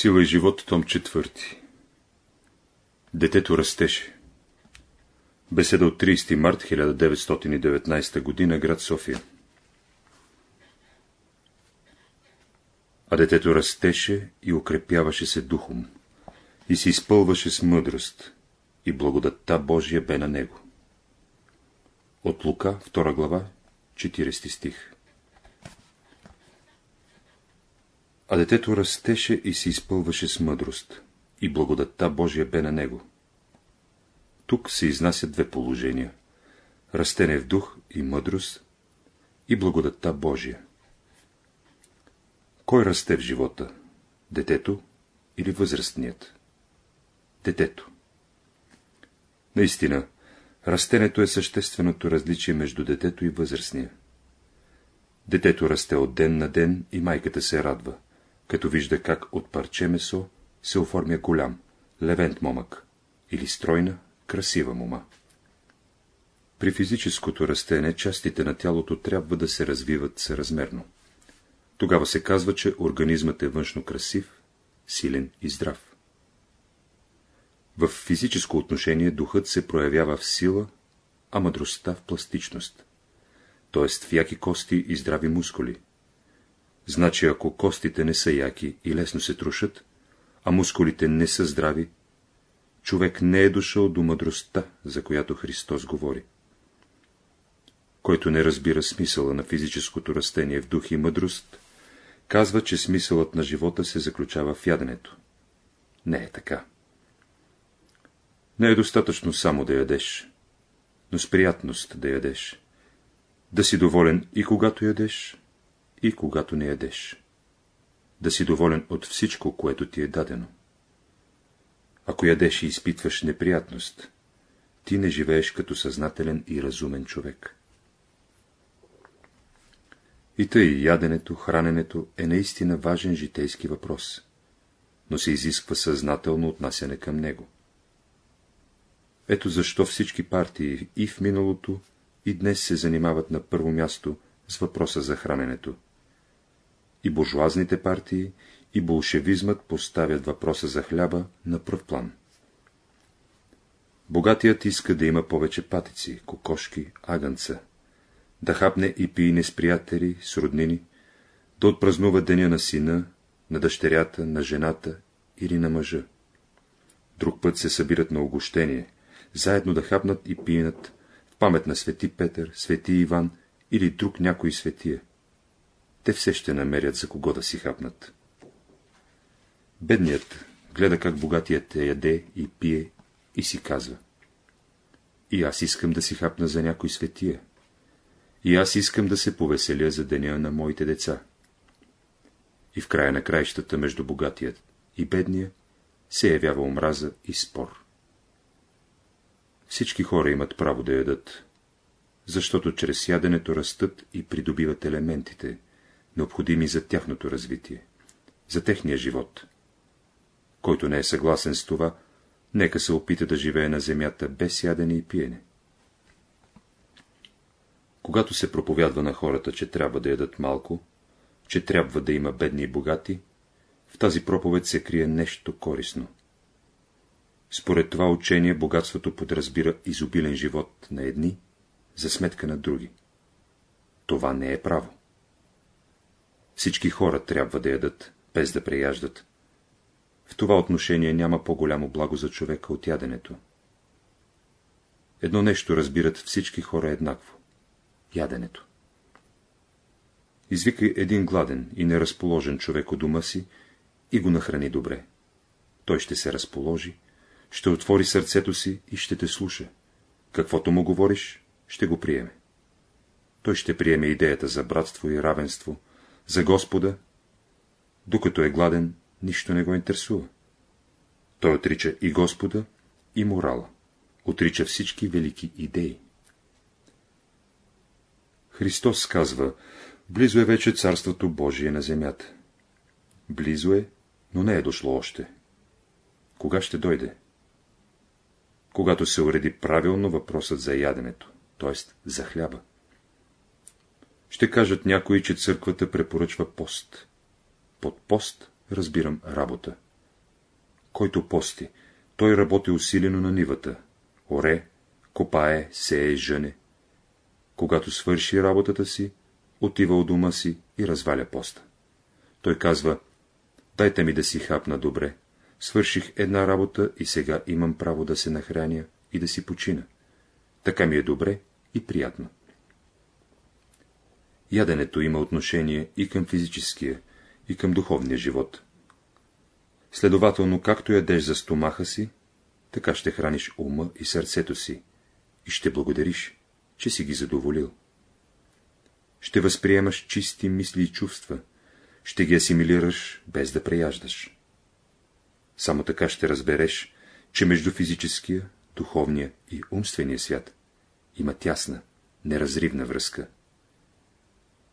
Сила и живот, том четвърти. Детето растеше. Беседа от 30 март 1919 г. град София. А детето растеше и укрепяваше се духом, и се изпълваше с мъдрост, и благодатта Божия бе на него. От Лука, 2 глава, 40 стих. А детето растеше и се изпълваше с мъдрост, и благодатта Божия бе на него. Тук се изнасят две положения – растене в дух и мъдрост и благодатта Божия. Кой расте в живота? Детето или възрастният? Детето. Наистина, растенето е същественото различие между детето и възрастния. Детето расте от ден на ден и майката се радва като вижда как от парче месо се оформя голям, левент момък или стройна, красива мома. При физическото растене частите на тялото трябва да се развиват съразмерно. Тогава се казва, че организмът е външно красив, силен и здрав. В физическо отношение духът се проявява в сила, а мъдростта в пластичност, т.е. в яки кости и здрави мускули, Значи, ако костите не са яки и лесно се трушат, а мускулите не са здрави, човек не е дошъл до мъдростта, за която Христос говори. Който не разбира смисъла на физическото растение в дух и мъдрост, казва, че смисълът на живота се заключава в яденето. Не е така. Не е достатъчно само да ядеш, но с приятност да ядеш. Да си доволен и когато ядеш, и когато не ядеш. Да си доволен от всичко, което ти е дадено. Ако ядеш и изпитваш неприятност, ти не живееш като съзнателен и разумен човек. И тъй яденето, храненето е наистина важен житейски въпрос, но се изисква съзнателно отнасяне към него. Ето защо всички партии и в миналото, и днес се занимават на първо място с въпроса за храненето. И буржуазните партии, и болшевизмът поставят въпроса за хляба на пръв план. Богатият иска да има повече патици, кокошки, агънца, да хапне и пиене с приятели, с роднини, да отпразнува деня на сина, на дъщерята, на жената или на мъжа. Друг път се събират на огощение, заедно да хапнат и пиенат в памет на свети Петър, свети Иван или друг някой светия те все ще намерят за кого да си хапнат. Бедният гледа как богатият яде и пие и си казва. И аз искам да си хапна за някой светия. И аз искам да се повеселя за деня на моите деца. И в края на краищата между богатият и бедния се явява омраза и спор. Всички хора имат право да ядат, защото чрез яденето растат и придобиват елементите, необходими за тяхното развитие, за техния живот. Който не е съгласен с това, нека се опита да живее на земята без ядене и пиене. Когато се проповядва на хората, че трябва да ядат малко, че трябва да има бедни и богати, в тази проповед се крие нещо корисно. Според това учение богатството подразбира изобилен живот на едни, за сметка на други. Това не е право. Всички хора трябва да ядат, без да преяждат. В това отношение няма по-голямо благо за човека от яденето. Едно нещо разбират всички хора еднакво – яденето. Извикай един гладен и неразположен човек у дома си и го нахрани добре. Той ще се разположи, ще отвори сърцето си и ще те слуша. Каквото му говориш, ще го приеме. Той ще приеме идеята за братство и равенство, за Господа, докато е гладен, нищо не го интересува. Той отрича и Господа, и морала, отрича всички велики идеи. Христос казва, близо е вече Царството Божие на земята. Близо е, но не е дошло още. Кога ще дойде? Когато се уреди правилно въпросът за яденето, т.е. за хляба. Ще кажат някои, че църквата препоръчва пост. Под пост разбирам работа, Който пости, той работи усилено на нивата, оре, копае, сее, жъне. Когато свърши работата си, отива от дома си и разваля поста. Той казва, дайте ми да си хапна добре, свърших една работа и сега имам право да се нахраня и да си почина. Така ми е добре и приятно. Яденето има отношение и към физическия, и към духовния живот. Следователно, както ядеш за стомаха си, така ще храниш ума и сърцето си и ще благодариш, че си ги задоволил. Ще възприемаш чисти мисли и чувства, ще ги асимилираш, без да преяждаш. Само така ще разбереш, че между физическия, духовния и умствения свят има тясна, неразривна връзка.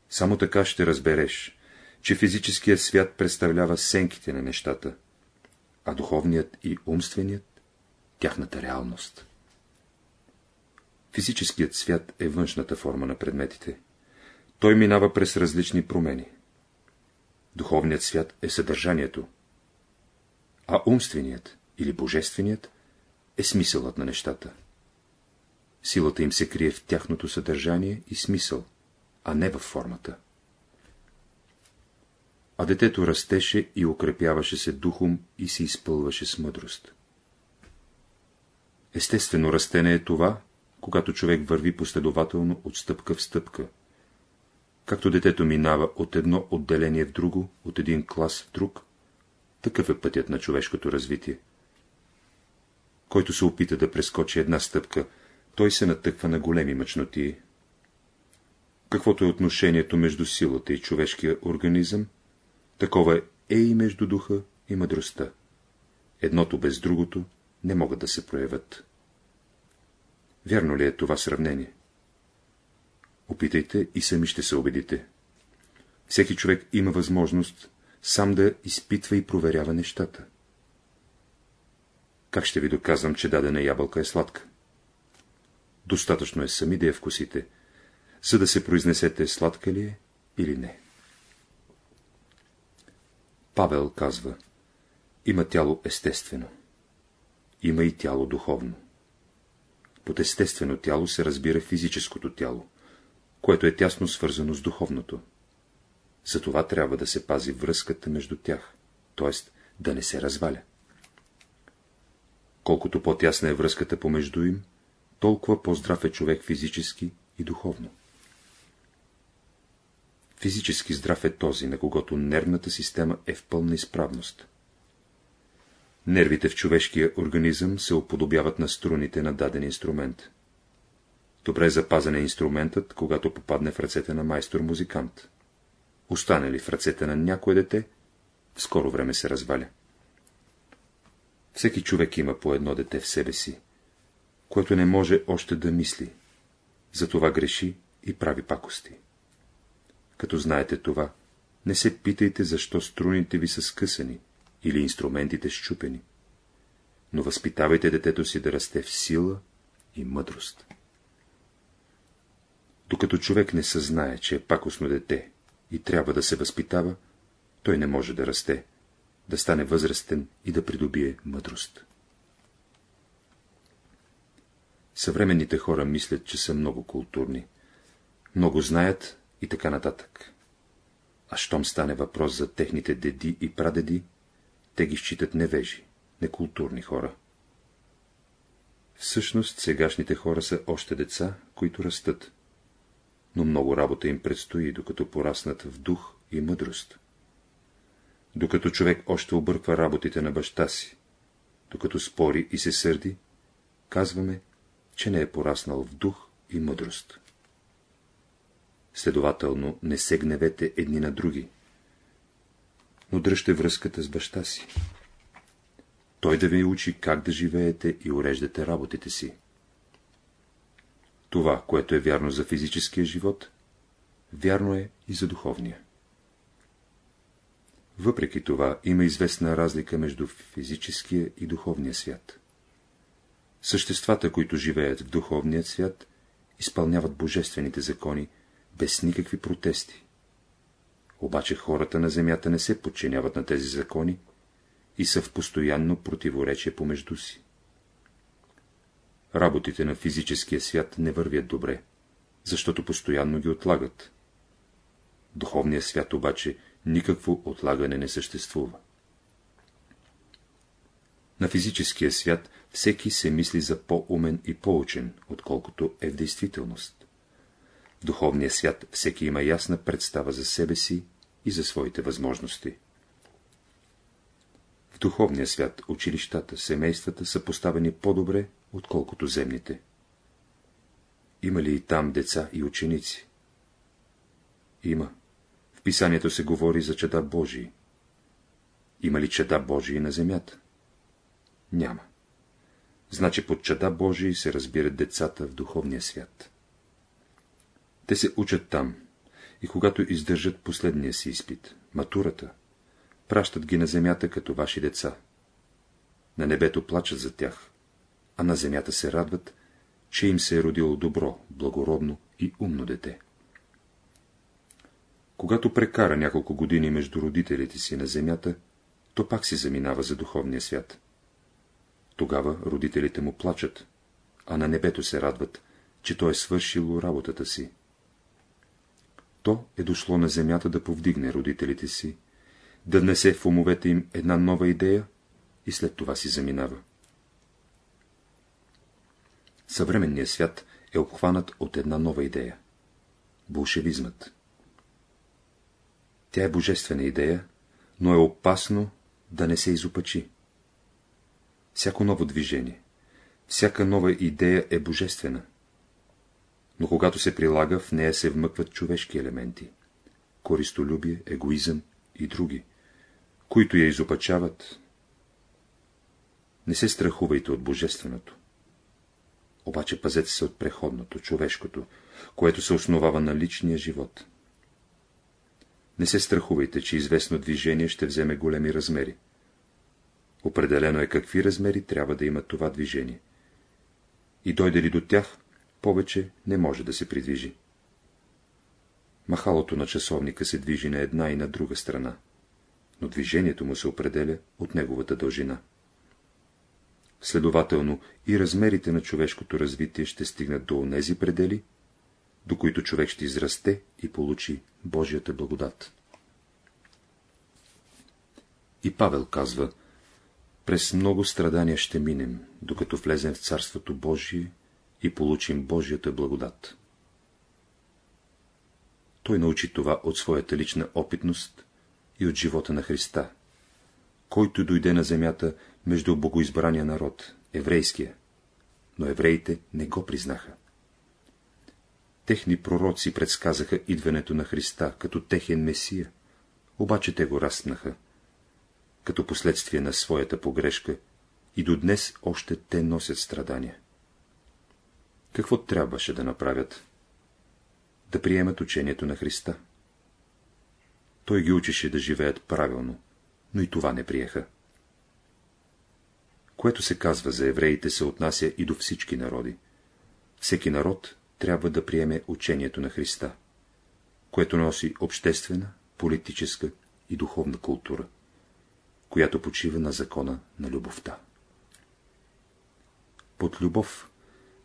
Само така ще разбереш, че физическият свят представлява сенките на нещата, а духовният и умственият – тяхната реалност. Физическият свят е външната форма на предметите. Той минава през различни промени. Духовният свят е съдържанието, а умственият или божественият е смисълът на нещата. Силата им се крие в тяхното съдържание и смисъл, а не във формата. А детето растеше и укрепяваше се духом и се изпълваше с мъдрост. Естествено растение е това, когато човек върви последователно от стъпка в стъпка. Както детето минава от едно отделение в друго, от един клас в друг, такъв е пътят на човешкото развитие. Който се опита да прескочи една стъпка, той се натъква на големи мъчноти. Каквото е отношението между силата и човешкия организъм, такова е и между духа и мъдростта. Едното без другото не могат да се проявят. Вярно ли е това сравнение? Опитайте и сами ще се убедите. Всеки човек има възможност сам да изпитва и проверява нещата. Как ще ви доказвам, че дадена ябълка е сладка? Достатъчно е сами да я вкусите, за да се произнесете сладка ли е или не. Павел казва, има тяло естествено, има и тяло духовно. Под естествено тяло се разбира физическото тяло, което е тясно свързано с духовното. Затова трябва да се пази връзката между тях, т.е. да не се разваля. Колкото по-тясна е връзката помежду им, толкова по-здрав е човек физически и духовно. Физически здрав е този, на когото нервната система е в пълна изправност. Нервите в човешкия организъм се уподобяват на струните на даден инструмент. Добре запазен е инструментът, когато попадне в ръцете на майстор-музикант. Остане ли в ръцете на някое дете, в скоро време се разваля. Всеки човек има по едно дете в себе си, което не може още да мисли, затова греши и прави пакости. Като знаете това, не се питайте, защо струните ви са скъсани или инструментите щупени, но възпитавайте детето си да расте в сила и мъдрост. Докато човек не съзнае, че е пакосно дете и трябва да се възпитава, той не може да расте, да стане възрастен и да придобие мъдрост. Съвременните хора мислят, че са много културни, много знаят и така нататък. А щом стане въпрос за техните деди и прадеди, те ги считат невежи, некултурни хора. Всъщност сегашните хора са още деца, които растат, но много работа им предстои, докато пораснат в дух и мъдрост. Докато човек още обърква работите на баща си, докато спори и се сърди, казваме, че не е пораснал в дух и мъдрост. Следователно, не се гневете едни на други, но дръжте връзката с баща си. Той да ви учи как да живеете и уреждате работите си. Това, което е вярно за физическия живот, вярно е и за духовния. Въпреки това има известна разлика между физическия и духовния свят. Съществата, които живеят в духовния свят, изпълняват божествените закони без никакви протести. Обаче хората на земята не се подчиняват на тези закони и са в постоянно противоречие помежду си. Работите на физическия свят не вървят добре, защото постоянно ги отлагат. Духовният свят обаче никакво отлагане не съществува. На физическия свят всеки се мисли за по-умен и по-учен, отколкото е в действителност. В духовния свят всеки има ясна представа за себе си и за своите възможности. В духовния свят училищата, семействата са поставени по-добре, отколкото земните. Има ли и там деца и ученици? Има. В писанието се говори за чада Божии. Има ли чада Божии на земята? Няма. Значи под чада Божии се разбират децата в духовния свят. Те се учат там, и когато издържат последния си изпит, матурата, пращат ги на земята като ваши деца. На небето плачат за тях, а на земята се радват, че им се е родило добро, благородно и умно дете. Когато прекара няколко години между родителите си на земята, то пак си заминава за духовния свят. Тогава родителите му плачат, а на небето се радват, че той е свършило работата си. То е дошло на земята да повдигне родителите си, да внесе в умовете им една нова идея и след това си заминава. Съвременният свят е обхванат от една нова идея – болшевизмът. Тя е божествена идея, но е опасно да не се изопачи. Всяко ново движение, всяка нова идея е божествена. Но когато се прилага, в нея се вмъкват човешки елементи – користолюбие, егоизъм и други, които я изопачават. Не се страхувайте от божественото. Обаче пазете се от преходното, човешкото, което се основава на личния живот. Не се страхувайте, че известно движение ще вземе големи размери. Определено е какви размери трябва да има това движение. И дойде ли до тях, повече не може да се придвижи. Махалото на часовника се движи на една и на друга страна, но движението му се определя от неговата дължина. Следователно и размерите на човешкото развитие ще стигнат до онези предели, до които човек ще израсте и получи Божията благодат. И Павел казва, през много страдания ще минем, докато влезем в Царството Божие и получим Божията благодат. Той научи това от своята лична опитност и от живота на Христа, който дойде на земята между богоизбрания народ, еврейския, но евреите не го признаха. Техни пророци предсказаха идването на Христа като техен месия, обаче те го разпнаха, като последствие на своята погрешка, и до днес още те носят страдания. Какво трябваше да направят? Да приемат учението на Христа. Той ги учеше да живеят правилно, но и това не приеха. Което се казва за евреите, се отнася и до всички народи. Всеки народ трябва да приеме учението на Христа, което носи обществена, политическа и духовна култура, която почива на закона на любовта. Под любов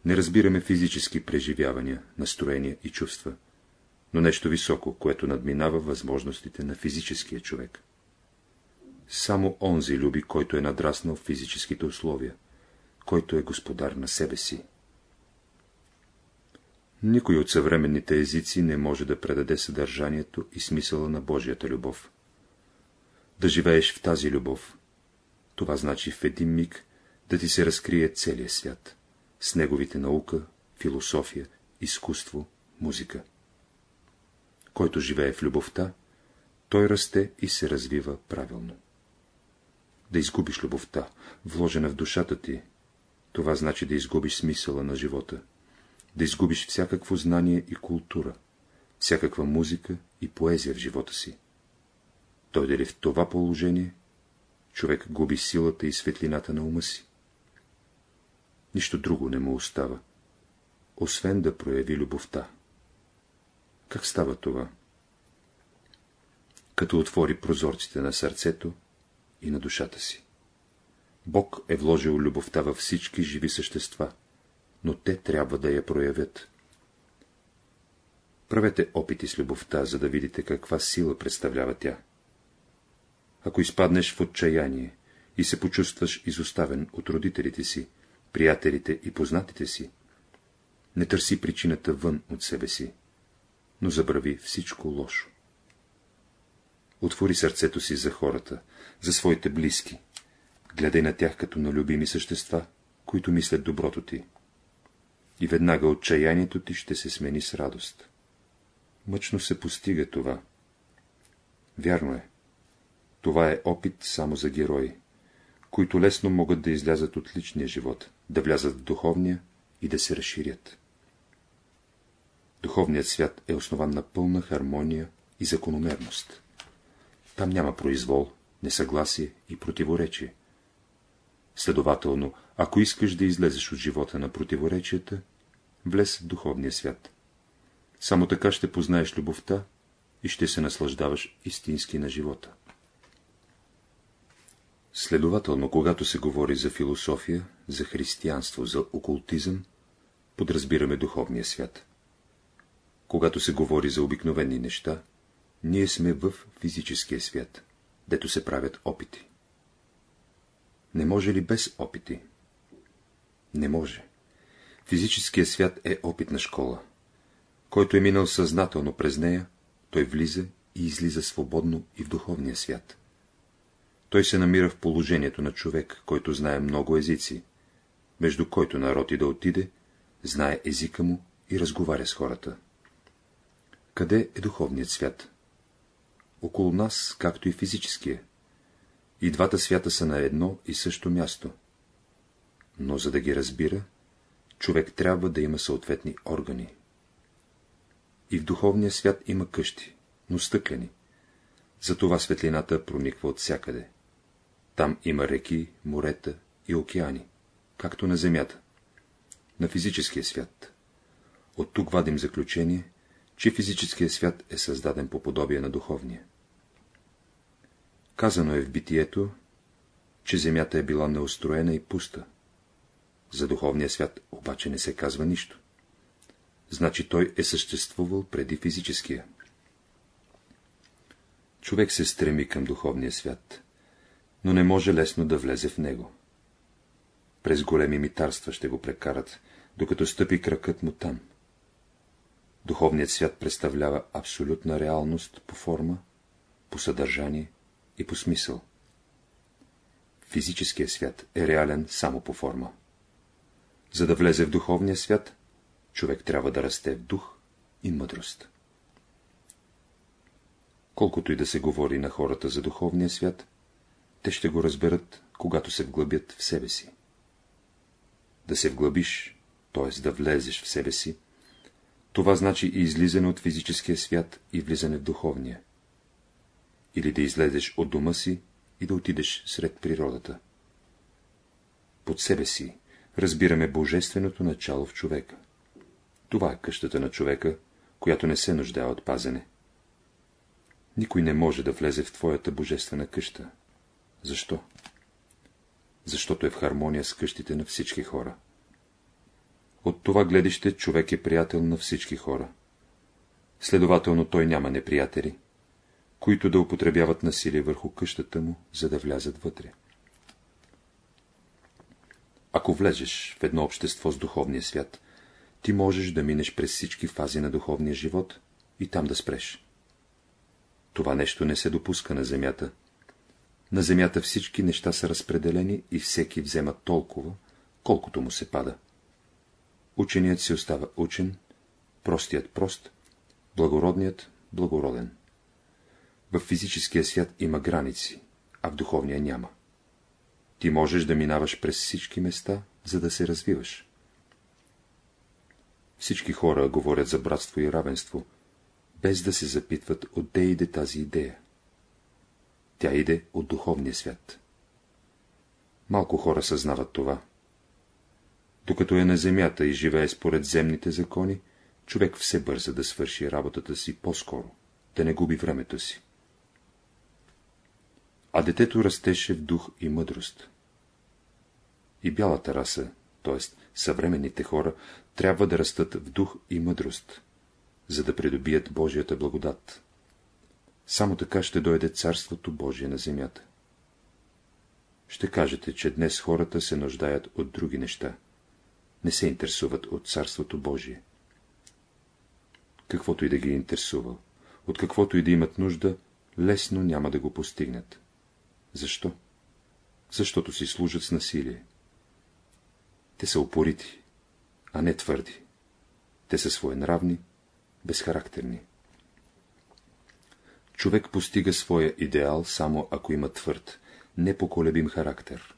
не разбираме физически преживявания, настроения и чувства, но нещо високо, което надминава възможностите на физическия човек. Само онзи люби, който е надраснал физическите условия, който е господар на себе си. Никой от съвременните езици не може да предаде съдържанието и смисъла на Божията любов. Да живееш в тази любов, това значи в един миг да ти се разкрие целия свят, с неговите наука, философия, изкуство, музика. Който живее в любовта, той расте и се развива правилно да изгубиш любовта, вложена в душата ти. Това значи да изгубиш смисъла на живота, да изгубиш всякакво знание и култура, всякаква музика и поезия в живота си. Дойде ли в това положение, човек губи силата и светлината на ума си. Нищо друго не му остава, освен да прояви любовта. Как става това? Като отвори прозорците на сърцето и на душата си. Бог е вложил любовта във всички живи същества, но те трябва да я проявят. Правете опити с любовта, за да видите каква сила представлява тя. Ако изпаднеш в отчаяние и се почувстваш изоставен от родителите си, приятелите и познатите си, не търси причината вън от себе си, но забрави всичко лошо. Отвори сърцето си за хората, за своите близки. Гледай на тях като на любими същества, които мислят доброто ти. И веднага отчаянието ти ще се смени с радост. Мъчно се постига това. Вярно е. Това е опит само за герои, които лесно могат да излязат от личния живот, да влязат в духовния и да се разширят. Духовният свят е основан на пълна хармония и закономерност. Там няма произвол, несъгласие и противоречие. Следователно, ако искаш да излезеш от живота на противоречията, влез в духовния свят. Само така ще познаеш любовта и ще се наслаждаваш истински на живота. Следователно, когато се говори за философия, за християнство, за окултизъм, подразбираме духовния свят. Когато се говори за обикновени неща, ние сме в физическия свят, дето се правят опити. Не може ли без опити? Не може. Физическият свят е опитна школа. Който е минал съзнателно през нея, той влиза и излиза свободно и в духовния свят. Той се намира в положението на човек, който знае много езици, между който народ и да отиде, знае езика му и разговаря с хората. Къде е духовният свят? Около нас, както и физическия. И двата свята са на едно и също място. Но за да ги разбира, човек трябва да има съответни органи. И в духовния свят има къщи, но стъклени. Затова светлината прониква от всякъде. Там има реки, морета и океани, както на земята. На физическия свят. От тук вадим заключение, че физическият свят е създаден по подобие на духовния. Казано е в битието, че земята е била неустроена и пуста. За духовния свят обаче не се казва нищо. Значи той е съществувал преди физическия. Човек се стреми към духовния свят, но не може лесно да влезе в него. През големи митарства ще го прекарат, докато стъпи кракът му там. Духовният свят представлява абсолютна реалност по форма, по съдържание и по смисъл. Физическият свят е реален само по форма. За да влезе в духовния свят, човек трябва да расте в дух и мъдрост. Колкото и да се говори на хората за духовния свят, те ще го разберат, когато се вглъбят в себе си. Да се вглъбиш, т.е. да влезеш в себе си, това значи и излизане от физическия свят и влизане в духовния. Или да излезеш от дома си и да отидеш сред природата. Под себе си разбираме божественото начало в човека. Това е къщата на човека, която не се нуждае от пазене. Никой не може да влезе в твоята божествена къща. Защо? Защото е в хармония с къщите на всички хора. От това гледище човек е приятел на всички хора. Следователно той няма неприятели, които да употребяват насилие върху къщата му, за да влязат вътре. Ако влезеш в едно общество с духовния свят, ти можеш да минеш през всички фази на духовния живот и там да спреш. Това нещо не се допуска на земята. На земята всички неща са разпределени и всеки взема толкова, колкото му се пада. Ученият си остава учен, простият прост, благородният благороден. В физическия свят има граници, а в духовния няма. Ти можеш да минаваш през всички места, за да се развиваш. Всички хора говорят за братство и равенство, без да се запитват отде иде тази идея. Тя иде от духовния свят. Малко хора съзнават това. Докато е на земята и живее според земните закони, човек все бърза да свърши работата си по-скоро, да не губи времето си. а детето растеше в дух и мъдрост. И бялата раса, т.е. съвременните хора, трябва да растат в дух и мъдрост, за да придобият Божията благодат. Само така ще дойде Царството Божие на земята. Ще кажете, че днес хората се нуждаят от други неща. Не се интересуват от Царството Божие. Каквото и да ги е интересува, от каквото и да имат нужда, лесно няма да го постигнат. Защо? Защото си служат с насилие. Те са упорити, а не твърди. Те са своенравни, безхарактерни. Човек постига своя идеал само ако има твърд, непоколебим характер.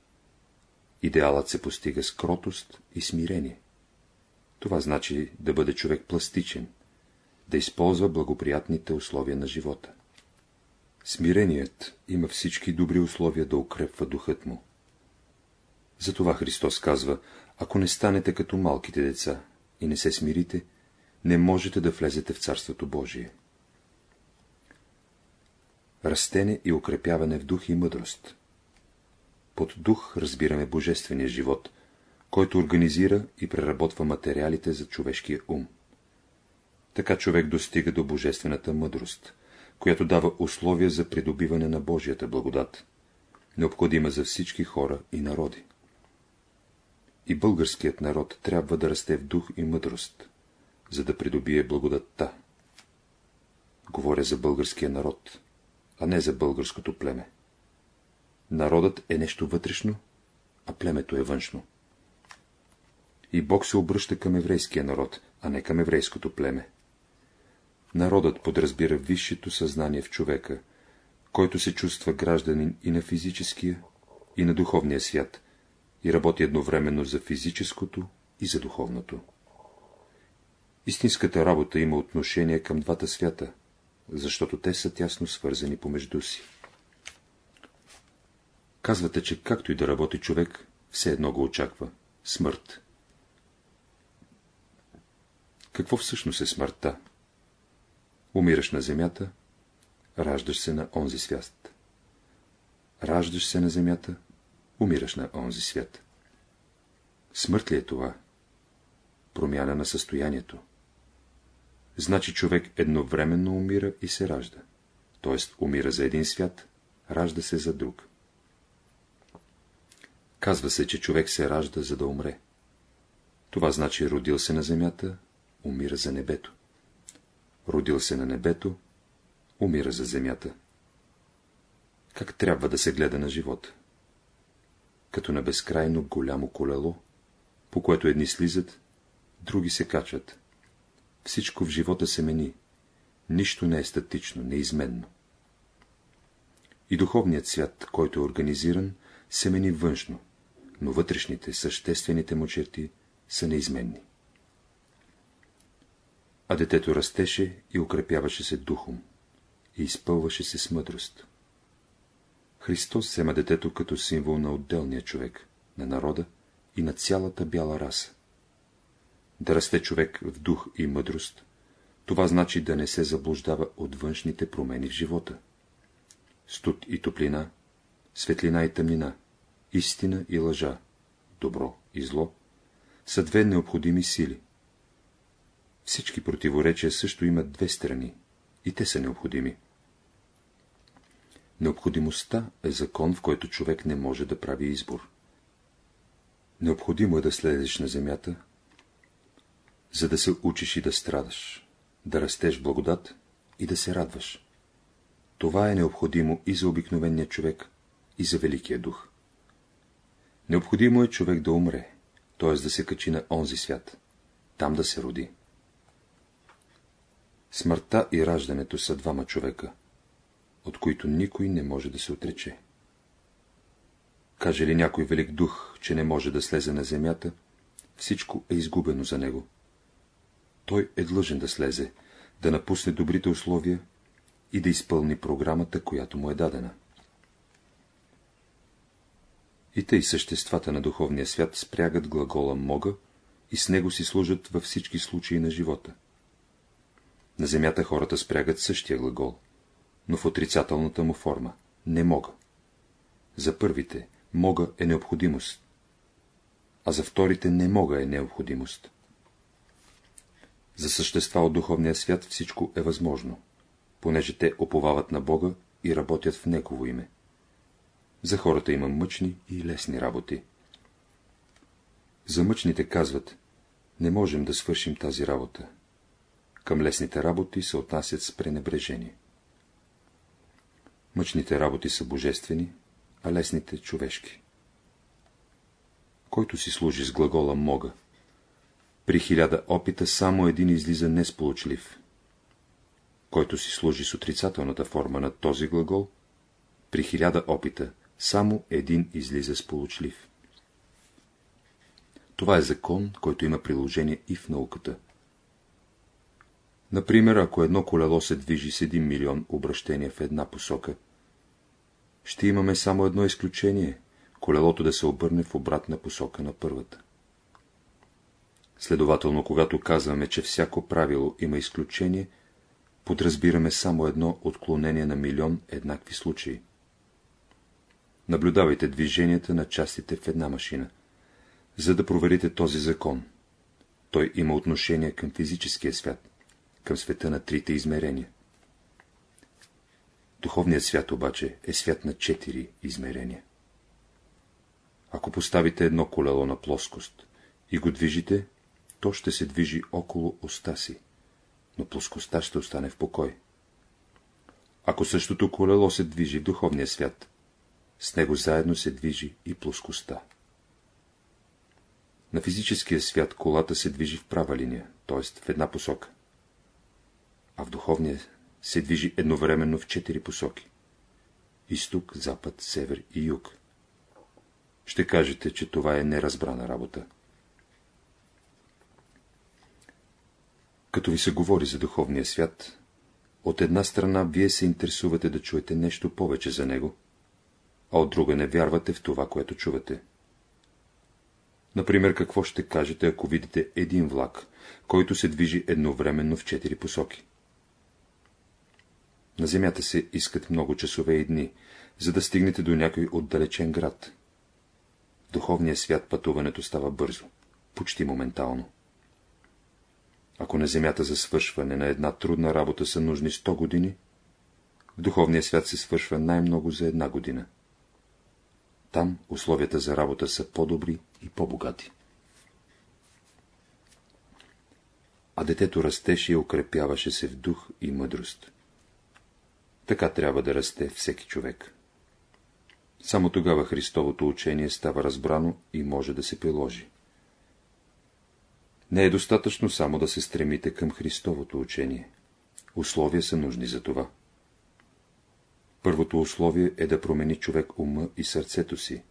Идеалът се постига с кротост и смирение. Това значи да бъде човек пластичен, да използва благоприятните условия на живота. Смиреният има всички добри условия да укрепва духът му. Затова Христос казва, ако не станете като малките деца и не се смирите, не можете да влезете в Царството Божие. Растене и укрепяване в дух и мъдрост. Под дух разбираме божествения живот, който организира и преработва материалите за човешкия ум. Така човек достига до божествената мъдрост, която дава условия за придобиване на Божията благодат, необходима за всички хора и народи. И българският народ трябва да расте в дух и мъдрост, за да придобие благодатта. Говоря за българския народ, а не за българското племе. Народът е нещо вътрешно, а племето е външно. И Бог се обръща към еврейския народ, а не към еврейското племе. Народът подразбира висшето съзнание в човека, който се чувства гражданин и на физическия, и на духовния свят, и работи едновременно за физическото и за духовното. Истинската работа има отношение към двата свята, защото те са тясно свързани помежду си. Казвате, че както и да работи човек, все едно го очаква – смърт. Какво всъщност е смъртта? Умираш на земята, раждаш се на онзи свят. Раждаш се на земята, умираш на онзи свят. Смърт ли е това? Промяна на състоянието. Значи човек едновременно умира и се ражда. Т.е. умира за един свят, ражда се за друг. Казва се, че човек се ражда, за да умре. Това значи родил се на земята, умира за небето. Родил се на небето, умира за земята. Как трябва да се гледа на живота? Като на безкрайно голямо колело, по което едни слизат, други се качват. Всичко в живота се мени. Нищо не е статично, неизменно. И духовният свят, който е организиран, се мени външно, но вътрешните, съществените му черти са неизменни. А детето растеше и укрепяваше се духом и изпълваше се с мъдрост. Христос взема детето като символ на отделния човек, на народа и на цялата бяла раса. Да расте човек в дух и мъдрост, това значи да не се заблуждава от външните промени в живота. Студ и топлина, светлина и тъмнина, истина и лъжа, добро и зло, са две необходими сили. Всички противоречия също имат две страни, и те са необходими. Необходимостта е закон, в който човек не може да прави избор. Необходимо е да следеш на земята, за да се учиш и да страдаш, да растеш благодат и да се радваш. Това е необходимо и за обикновения човек, и за Великия дух. Необходимо е човек да умре, т.е. да се качи на онзи свят, там да се роди. Смъртта и раждането са двама човека, от които никой не може да се отрече. Каже ли някой велик дух, че не може да слезе на земята, всичко е изгубено за него. Той е длъжен да слезе, да напусне добрите условия и да изпълни програмата, която му е дадена. И тъй съществата на духовния свят спрягат глагола мога и с него си служат във всички случаи на живота. На земята хората спрягат същия глагол, но в отрицателната му форма – не мога. За първите мога е необходимост, а за вторите не мога е необходимост. За същества от духовния свят всичко е възможно, понеже те оповават на Бога и работят в Негово име. За хората има мъчни и лесни работи. За мъчните казват, не можем да свършим тази работа. Към лесните работи се отнасят с пренебрежение. Мъчните работи са божествени, а лесните — човешки. Който си служи с глагола мога, при хиляда опита само един излиза несполучлив. Който си служи с отрицателната форма на този глагол, при хиляда опита само един излиза сполучлив. Това е закон, който има приложение и в науката. Например, ако едно колело се движи с един милион обращения в една посока, ще имаме само едно изключение – колелото да се обърне в обратна посока на първата. Следователно, когато казваме, че всяко правило има изключение, подразбираме само едно отклонение на милион еднакви случаи. Наблюдавайте движенията на частите в една машина, за да проверите този закон. Той има отношение към физическия свят, към света на трите измерения. Духовният свят обаче е свят на четири измерения. Ако поставите едно колело на плоскост и го движите, то ще се движи около оста си, но плоскостта ще остане в покой. Ако същото колело се движи в духовния свят, с него заедно се движи и плоскостта. На физическия свят колата се движи в права линия, т.е. в една посока, а в духовния се движи едновременно в четири посоки – изток, запад, север и юг. Ще кажете, че това е неразбрана работа. Като ви се говори за духовния свят, от една страна вие се интересувате да чуете нещо повече за него, а от друга не вярвате в това, което чувате. Например, какво ще кажете, ако видите един влак, който се движи едновременно в четири посоки? На земята се искат много часове и дни, за да стигнете до някой отдалечен град. В духовния свят пътуването става бързо, почти моментално. Ако на земята за свършване на една трудна работа са нужни 100 години, в духовния свят се свършва най-много за една година. Там условията за работа са по-добри и по-богати. А детето растеше и укрепяваше се в дух и мъдрост. Така трябва да расте всеки човек. Само тогава Христовото учение става разбрано и може да се приложи. Не е достатъчно само да се стремите към Христовото учение. Условия са нужни за това. Първото условие е да промени човек ума и сърцето си,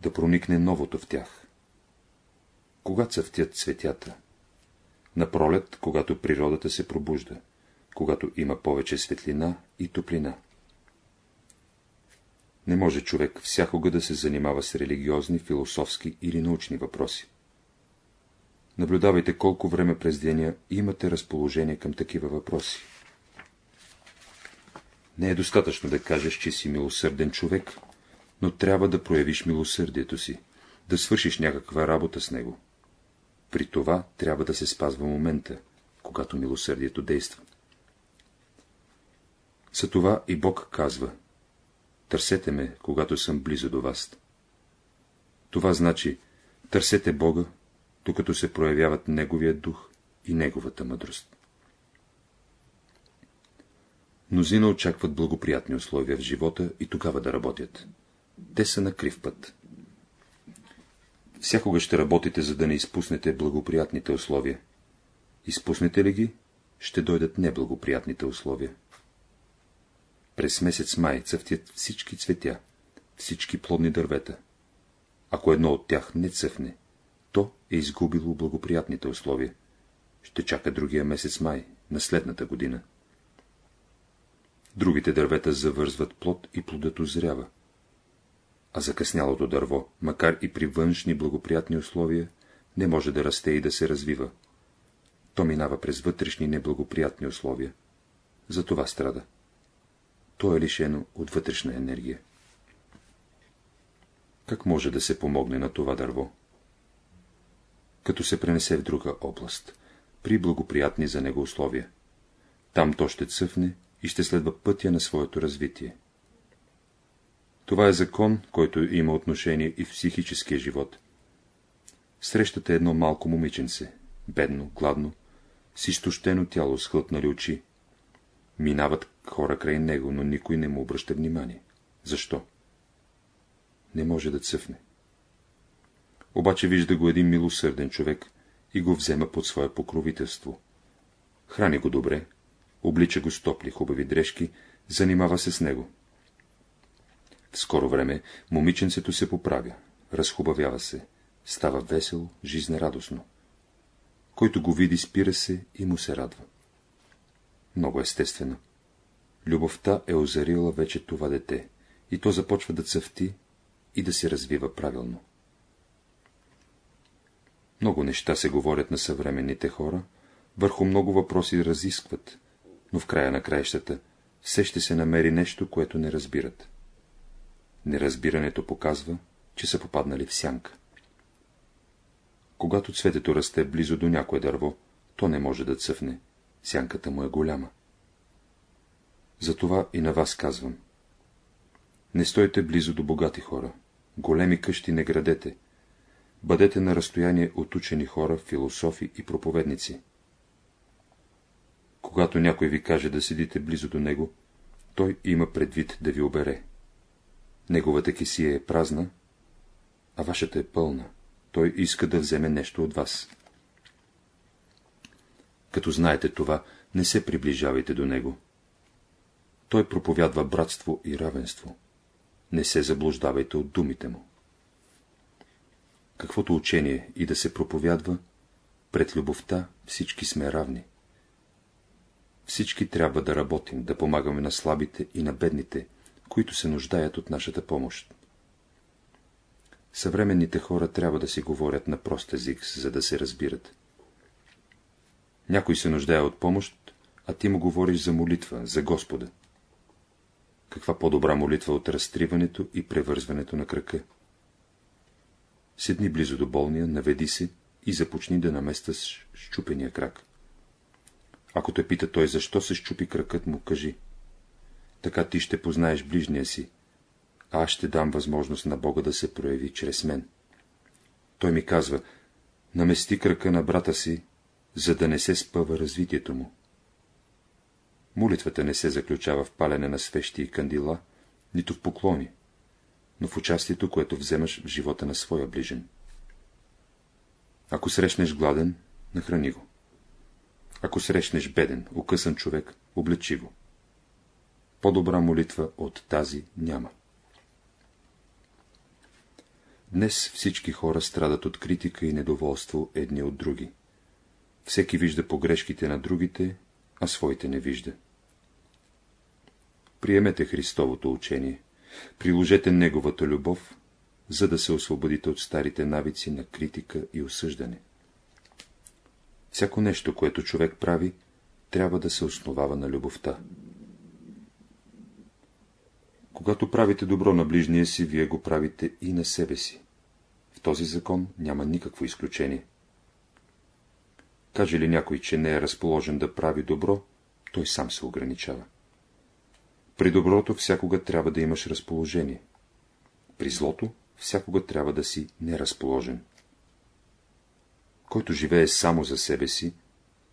да проникне новото в тях. Кога цъфтят цветята? На пролет, когато природата се пробужда, когато има повече светлина и топлина. Не може човек всякога да се занимава с религиозни, философски или научни въпроси. Наблюдавайте колко време през деня имате разположение към такива въпроси. Не е достатъчно да кажеш, че си милосърден човек, но трябва да проявиш милосърдието си, да свършиш някаква работа с него. При това трябва да се спазва момента, когато милосърдието действа. За и Бог казва, търсете ме, когато съм близо до вас. Това значи, търсете Бога, докато се проявяват Неговия дух и Неговата мъдрост. Мнозина очакват благоприятни условия в живота и тогава да работят. Те са на крив път. Всякога ще работите, за да не изпуснете благоприятните условия. Изпуснете ли ги, ще дойдат неблагоприятните условия. През месец май цъфтят всички цветя, всички плодни дървета. Ако едно от тях не цъфне, е изгубило благоприятните условия. Ще чака другия месец май, на следната година. Другите дървета завързват плод и плодът озрява. А закъснялото дърво, макар и при външни благоприятни условия, не може да расте и да се развива. То минава през вътрешни неблагоприятни условия. За това страда. То е лишено от вътрешна енергия. Как може да се помогне на това дърво? Като се пренесе в друга област, при благоприятни за него условия. Там то ще цъфне и ще следва пътя на своето развитие. Това е закон, който има отношение и в психическия живот. Срещате едно малко момиченце, бедно, гладно, с изтощено тяло, с хлътнали очи. Минават хора край него, но никой не му обръща внимание. Защо? Не може да цъфне. Обаче вижда го един милосърден човек и го взема под свое покровителство. Храни го добре, облича го с топли хубави дрежки, занимава се с него. В скоро време момиченцето се поправя, разхубавява се, става весело, жизнерадостно. Който го види, спира се и му се радва. Много естествено. Любовта е озарила вече това дете, и то започва да цъфти и да се развива правилно. Много неща се говорят на съвременните хора, върху много въпроси разискват, но в края на краищата все ще се намери нещо, което не разбират. Неразбирането показва, че са попаднали в сянка. Когато цветето расте близо до някое дърво, то не може да цъфне, сянката му е голяма. Затова и на вас казвам. Не стойте близо до богати хора, големи къщи не градете, бъдете на разстояние от учени хора, философи и проповедници. Когато някой ви каже да седите близо до него, той има предвид да ви обере. Неговата кисия е празна, а вашата е пълна. Той иска да вземе нещо от вас. Като знаете това, не се приближавайте до него. Той проповядва братство и равенство. Не се заблуждавайте от думите му. Каквото учение и да се проповядва, пред любовта всички сме равни. Всички трябва да работим, да помагаме на слабите и на бедните, които се нуждаят от нашата помощ. Съвременните хора трябва да си говорят на прост език, за да се разбират. Някой се нуждае от помощ, а ти му говориш за молитва, за Господа. Каква по-добра молитва от разтриването и превързването на крака? Седни близо до болния, наведи се и започни да наместваш щупения крак. Ако те пита той, защо се щупи кракът му, кажи. Така ти ще познаеш ближния си, а аз ще дам възможност на Бога да се прояви чрез мен. Той ми казва, намести крака на брата си, за да не се спъва развитието му. Молитвата не се заключава в палене на свещи и кандила, нито в поклони, но в участието, което вземаш в живота на своя ближен. Ако срещнеш гладен, нахрани го. Ако срещнеш беден, укъсан човек, облечи го. По-добра молитва от тази няма. Днес всички хора страдат от критика и недоволство едни от други. Всеки вижда погрешките на другите, а своите не вижда. Приемете Христовото учение, приложете Неговата любов, за да се освободите от старите навици на критика и осъждане. Всяко нещо, което човек прави, трябва да се основава на любовта. Когато правите добро на ближния си, вие го правите и на себе си. В този закон няма никакво изключение. Каже ли някой, че не е разположен да прави добро, той сам се ограничава. При доброто всякога трябва да имаш разположение. При злото всякога трябва да си неразположен. Който живее само за себе си,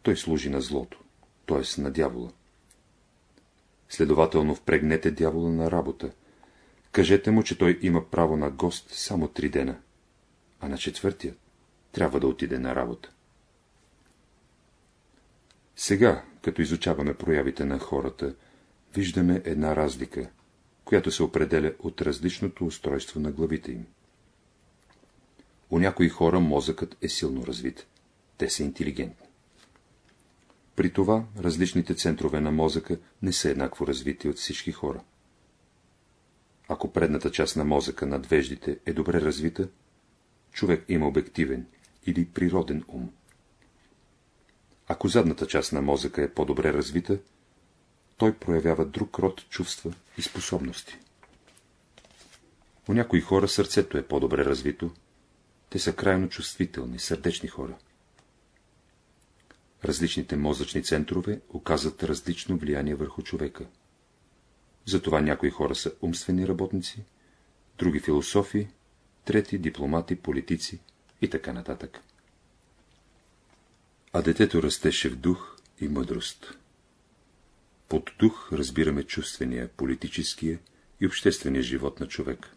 той служи на злото, т.е. на дявола. Следователно впрегнете дявола на работа. Кажете му, че той има право на гост само три дена, а на четвъртия трябва да отиде на работа. Сега, като изучаваме проявите на хората, виждаме една разлика, която се определя от различното устройство на главите им. У някои хора мозъкът е силно развит. Те са интелигентни. При това различните центрове на мозъка не са еднакво развити от всички хора. Ако предната част на мозъка над веждите е добре развита, човек има обективен или природен ум. Ако задната част на мозъка е по-добре развита, той проявява друг род чувства и способности. У някои хора сърцето е по-добре развито. Те са крайно чувствителни, сърдечни хора. Различните мозъчни центрове оказват различно влияние върху човека. Затова някои хора са умствени работници, други философи, трети дипломати, политици и така нататък. А детето растеше в дух и мъдрост. Под дух разбираме чувствения, политическия и обществения живот на човек,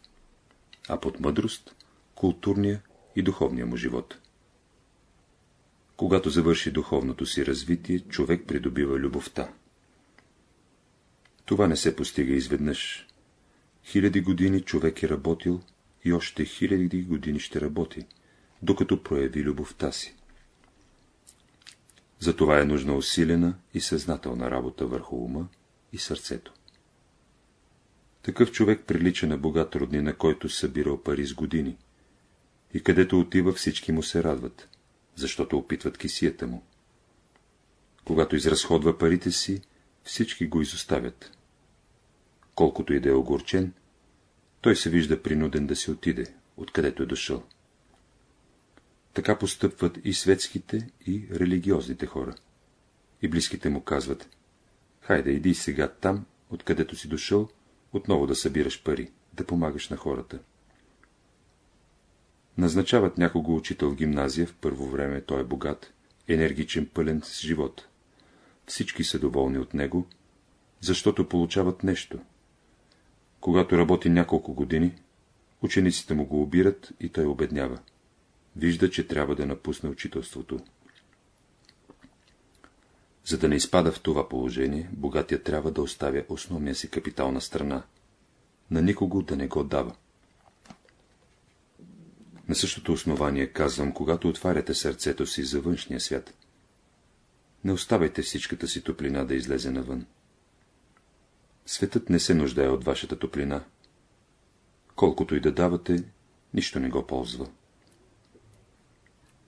а под мъдрост – културния и духовния му живот. Когато завърши духовното си развитие, човек придобива любовта. Това не се постига изведнъж. Хиляди години човек е работил и още хиляди години ще работи, докато прояви любовта си. Затова е нужна усилена и съзнателна работа върху ума и сърцето. Такъв човек прилича на богат роднина, който събирал пари с години. И където отива, всички му се радват, защото опитват кисията му. Когато изразходва парите си, всички го изоставят. Колкото и да е огорчен, той се вижда принуден да си отиде, откъдето е дошъл. Така постъпват и светските, и религиозните хора. И близките му казват, хайде, иди сега там, откъдето си дошъл, отново да събираш пари, да помагаш на хората. Назначават някого учител в гимназия, в първо време той е богат, енергичен, пълен с живот. Всички са доволни от него, защото получават нещо. Когато работи няколко години, учениците му го обират и той обеднява вижда, че трябва да напусне учителството. За да не изпада в това положение, богатия трябва да оставя основния си капитал на страна, на никого да не го дава. На същото основание казвам, когато отваряте сърцето си за външния свят, не оставайте всичката си топлина да излезе навън. Светът не се нуждае от вашата топлина. Колкото и да давате, нищо не го ползва.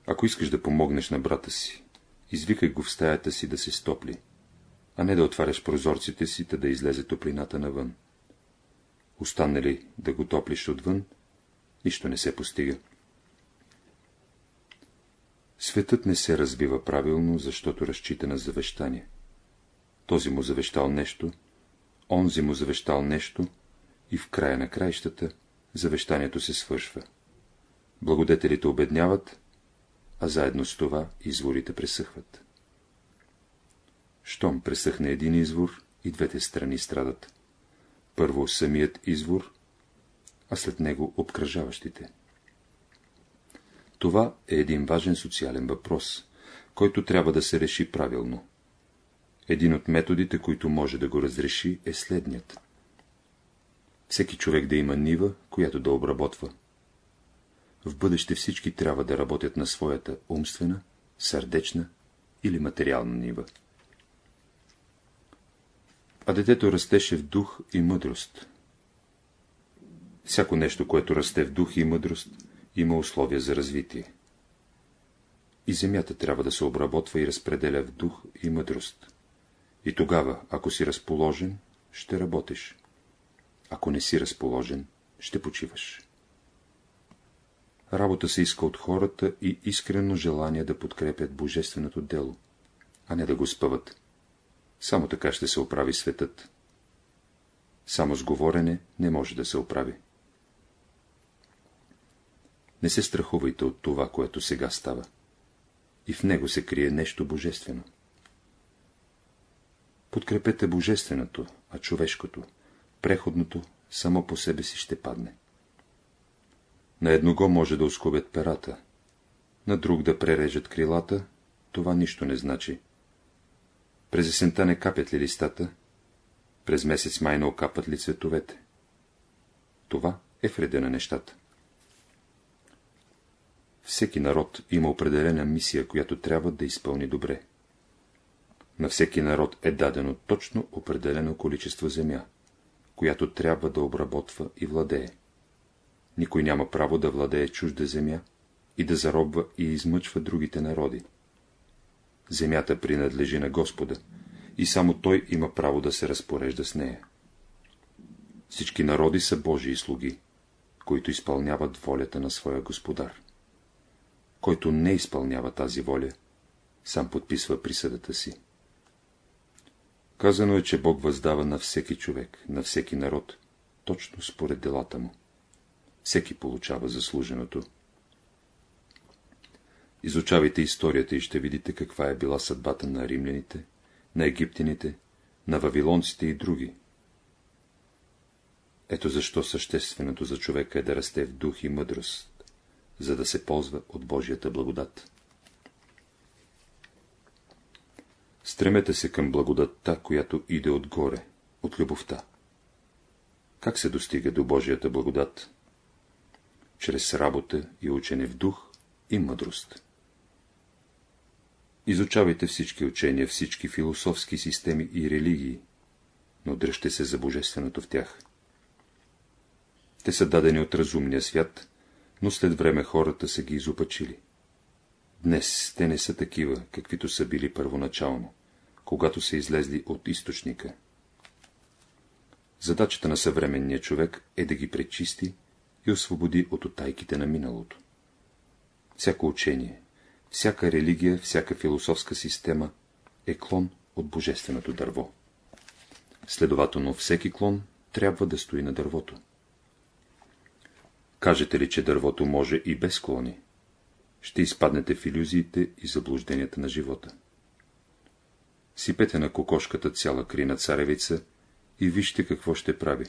Ако искаш да помогнеш на брата си, извикай го в стаята си да се стопли, а не да отваряш прозорците си, да излезе топлината навън. Остане ли да го топлиш отвън, нищо не се постига. Светът не се развива правилно, защото разчита на завещание. Този му завещал нещо, онзи му завещал нещо и в края на краищата завещанието се свършва. Благодетелите обедняват, а заедно с това изворите пресъхват. Щом пресъхне един извор, и двете страни страдат. Първо самият извор, а след него обкръжаващите. Това е един важен социален въпрос, който трябва да се реши правилно. Един от методите, които може да го разреши, е следният. Всеки човек да има нива, която да обработва. В бъдеще всички трябва да работят на своята умствена, сърдечна или материална нива. А детето растеше в дух и мъдрост. Всяко нещо, което расте в дух и мъдрост, има условия за развитие. И земята трябва да се обработва и разпределя в дух и мъдрост. И тогава, ако си разположен, ще работиш. Ако не си разположен, ще почиваш. Работа се иска от хората и искрено желание да подкрепят божественото дело, а не да го спъват. Само така ще се оправи светът. Само с говорене не може да се оправи. Не се страхувайте от това, което сега става. И в него се крие нещо божествено. Подкрепете божественото, а човешкото, преходното, само по себе си ще падне. На едного може да оскубят перата, на друг да прережат крилата, това нищо не значи. През есента не капят ли листата, през месец май не окапат ли цветовете. Това е вреда на нещата. Всеки народ има определена мисия, която трябва да изпълни добре. На всеки народ е дадено точно определено количество земя, която трябва да обработва и владее. Никой няма право да владее чужда земя и да заробва и измъчва другите народи. Земята принадлежи на Господа и само Той има право да се разпорежда с нея. Всички народи са Божии слуги. които изпълняват волята на своя господар. Който не изпълнява тази воля, сам подписва присъдата си. Казано е, че Бог въздава на всеки човек, на всеки народ, точно според делата му. Всеки получава заслуженото. Изучавайте историята и ще видите каква е била съдбата на римляните, на египтяните, на вавилонците и други. Ето защо същественото за човека е да расте в дух и мъдрост, за да се ползва от Божията благодат. Стремете се към благодатта, която иде отгоре, от любовта. Как се достига до Божията благодат? Чрез работа и учене в дух и мъдрост. Изучавайте всички учения, всички философски системи и религии, но дръжте се за божественото в тях. Те са дадени от разумния свят, но след време хората са ги изопачили. Днес те не са такива, каквито са били първоначално, когато са излезли от източника. Задачата на съвременния човек е да ги пречисти и освободи от отайките на миналото. Всяко учение, всяка религия, всяка философска система е клон от божественото дърво. Следователно, всеки клон трябва да стои на дървото. Кажете ли, че дървото може и без клони? Ще изпаднете в иллюзиите и заблужденията на живота. Сипете на кокошката цяла крина царевица и вижте какво ще прави.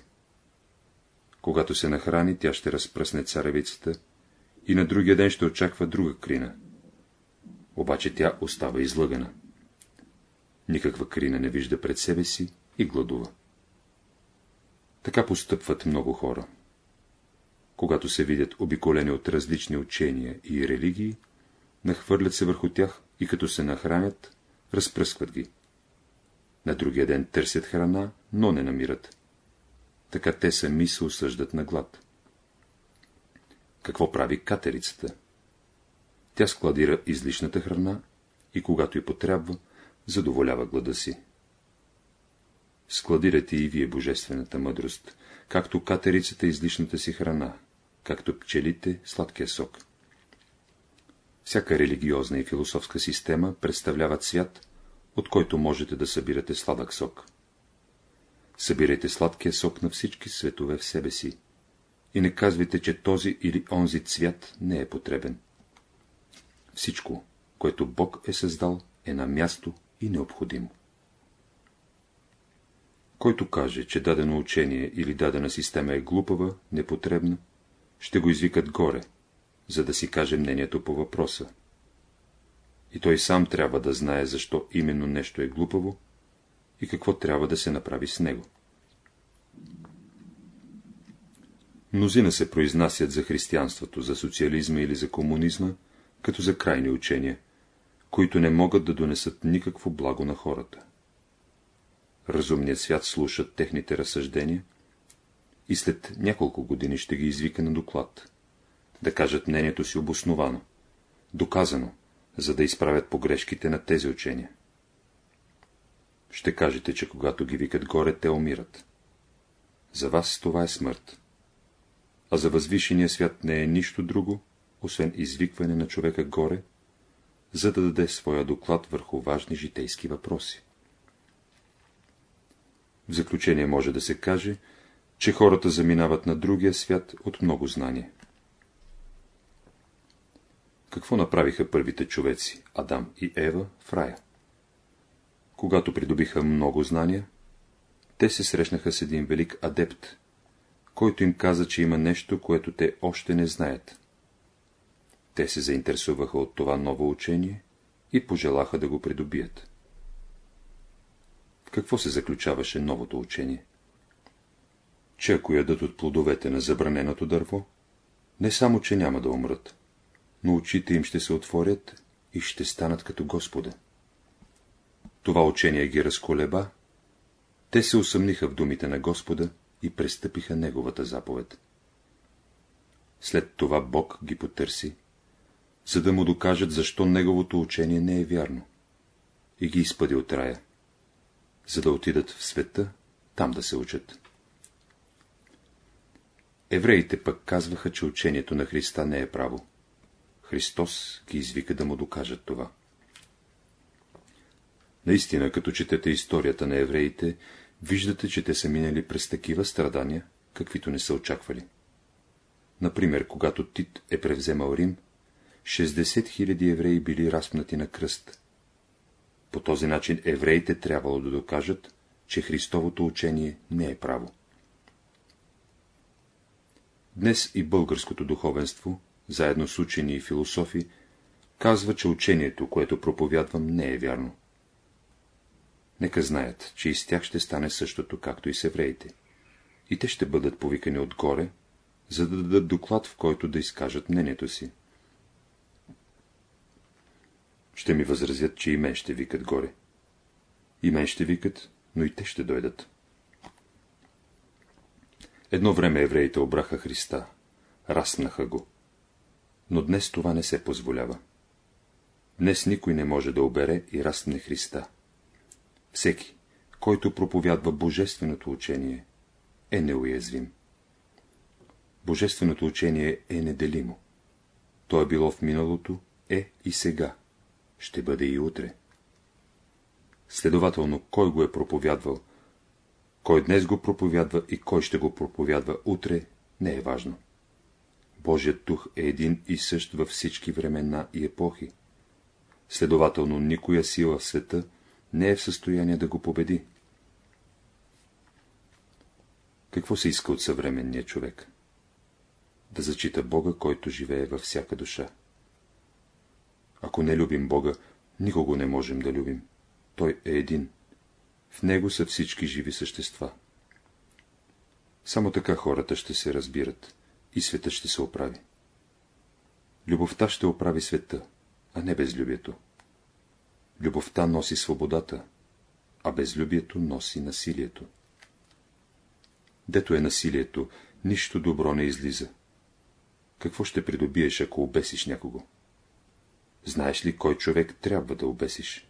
Когато се нахрани, тя ще разпръсне царевицата и на другия ден ще очаква друга крина. Обаче тя остава излъгана. Никаква крина не вижда пред себе си и гладува. Така постъпват много хора. Когато се видят обиколени от различни учения и религии, нахвърлят се върху тях и като се нахранят, разпръскват ги. На другия ден търсят храна, но не намират. Така те сами се осъждат на глад. Какво прави катерицата? Тя складира излишната храна и когато й потребва, задоволява глада си. Складирате и вие божествената мъдрост, както катерицата излишната си храна, както пчелите сладкия сок. Всяка религиозна и философска система представлява свят, от който можете да събирате сладък сок. Събирайте сладкия сок на всички светове в себе си и не казвайте, че този или онзи цвят не е потребен. Всичко, което Бог е създал, е на място и необходимо. Който каже, че дадено учение или дадена система е глупава, непотребна, ще го извикат горе, за да си каже мнението по въпроса. И той сам трябва да знае, защо именно нещо е глупаво и какво трябва да се направи с него. Мнозина се произнасят за християнството, за социализма или за комунизма, като за крайни учения, които не могат да донесат никакво благо на хората. Разумният свят слуша техните разсъждения и след няколко години ще ги извика на доклад, да кажат мнението си обосновано, доказано, за да изправят погрешките на тези учения. Ще кажете, че когато ги викат горе, те умират. За вас това е смърт. А за възвишения свят не е нищо друго, освен извикване на човека горе, за да даде своя доклад върху важни житейски въпроси. В заключение може да се каже, че хората заминават на другия свят от много знания. Какво направиха първите човеци, Адам и Ева, в рая? Когато придобиха много знания, те се срещнаха с един велик адепт, който им каза, че има нещо, което те още не знаят. Те се заинтересуваха от това ново учение и пожелаха да го придобият. В какво се заключаваше новото учение? Че ако ядат от плодовете на забраненото дърво, не само, че няма да умрат, но очите им ще се отворят и ще станат като Господа. Това учение ги разколеба, те се усъмниха в думите на Господа и престъпиха Неговата заповед. След това Бог ги потърси за да му докажат, защо неговото учение не е вярно. И ги изпъди от рая, за да отидат в света, там да се учат. Евреите пък казваха, че учението на Христа не е право. Христос ги извика да му докажат това. Наистина, като четете историята на евреите, виждате, че те са минали през такива страдания, каквито не са очаквали. Например, когато Тит е превземал Рим, 60 000 евреи били разпнати на кръст. По този начин евреите трябвало да докажат, че Христовото учение не е право. Днес и българското духовенство, заедно с учени и философи, казва, че учението, което проповядвам, не е вярно. Нека знаят, че и с тях ще стане същото, както и с евреите. И те ще бъдат повикани отгоре, за да дадат доклад, в който да изкажат мнението си. Ще ми възразят, че и мен ще викат горе. И мен ще викат, но и те ще дойдат. Едно време евреите обраха Христа, разснаха го. Но днес това не се позволява. Днес никой не може да обере и разсне Христа. Всеки, който проповядва божественото учение, е неуязвим. Божественото учение е неделимо. То е било в миналото, е и сега. Ще бъде и утре. Следователно, кой го е проповядвал, кой днес го проповядва и кой ще го проповядва утре, не е важно. Божият дух е един и същ във всички времена и епохи. Следователно, никоя сила в света не е в състояние да го победи. Какво се иска от съвременния човек? Да зачита Бога, който живее във всяка душа. Ако не любим Бога, никого не можем да любим. Той е един. В него са всички живи същества. Само така хората ще се разбират и света ще се оправи. Любовта ще оправи света, а не безлюбието. Любовта носи свободата, а безлюбието носи насилието. Дето е насилието, нищо добро не излиза. Какво ще придобиеш, ако обесиш някого? Знаеш ли, кой човек трябва да обесиш?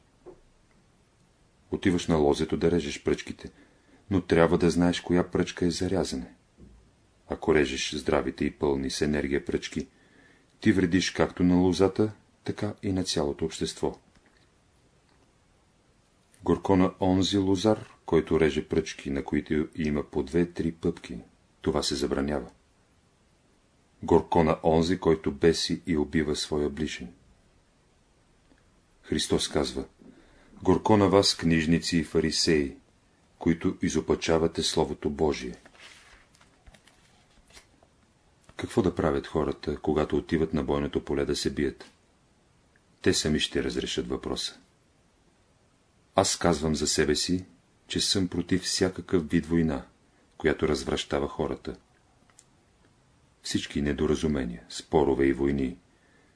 Отиваш на лозето да режеш пръчките, но трябва да знаеш, коя пръчка е зарязане. Ако режеш здравите и пълни с енергия пръчки, ти вредиш както на лозата, така и на цялото общество. Горко на онзи лозар, който реже пръчки, на които има по две-три пъпки. Това се забранява. Горко на онзи, който беси и убива своя ближен. Христос казва, горко на вас, книжници и фарисеи, които изопачавате Словото Божие. Какво да правят хората, когато отиват на бойното поле да се бият? Те сами ще разрешат въпроса. Аз казвам за себе си, че съм против всякакъв вид война, която развращава хората. Всички недоразумения, спорове и войни,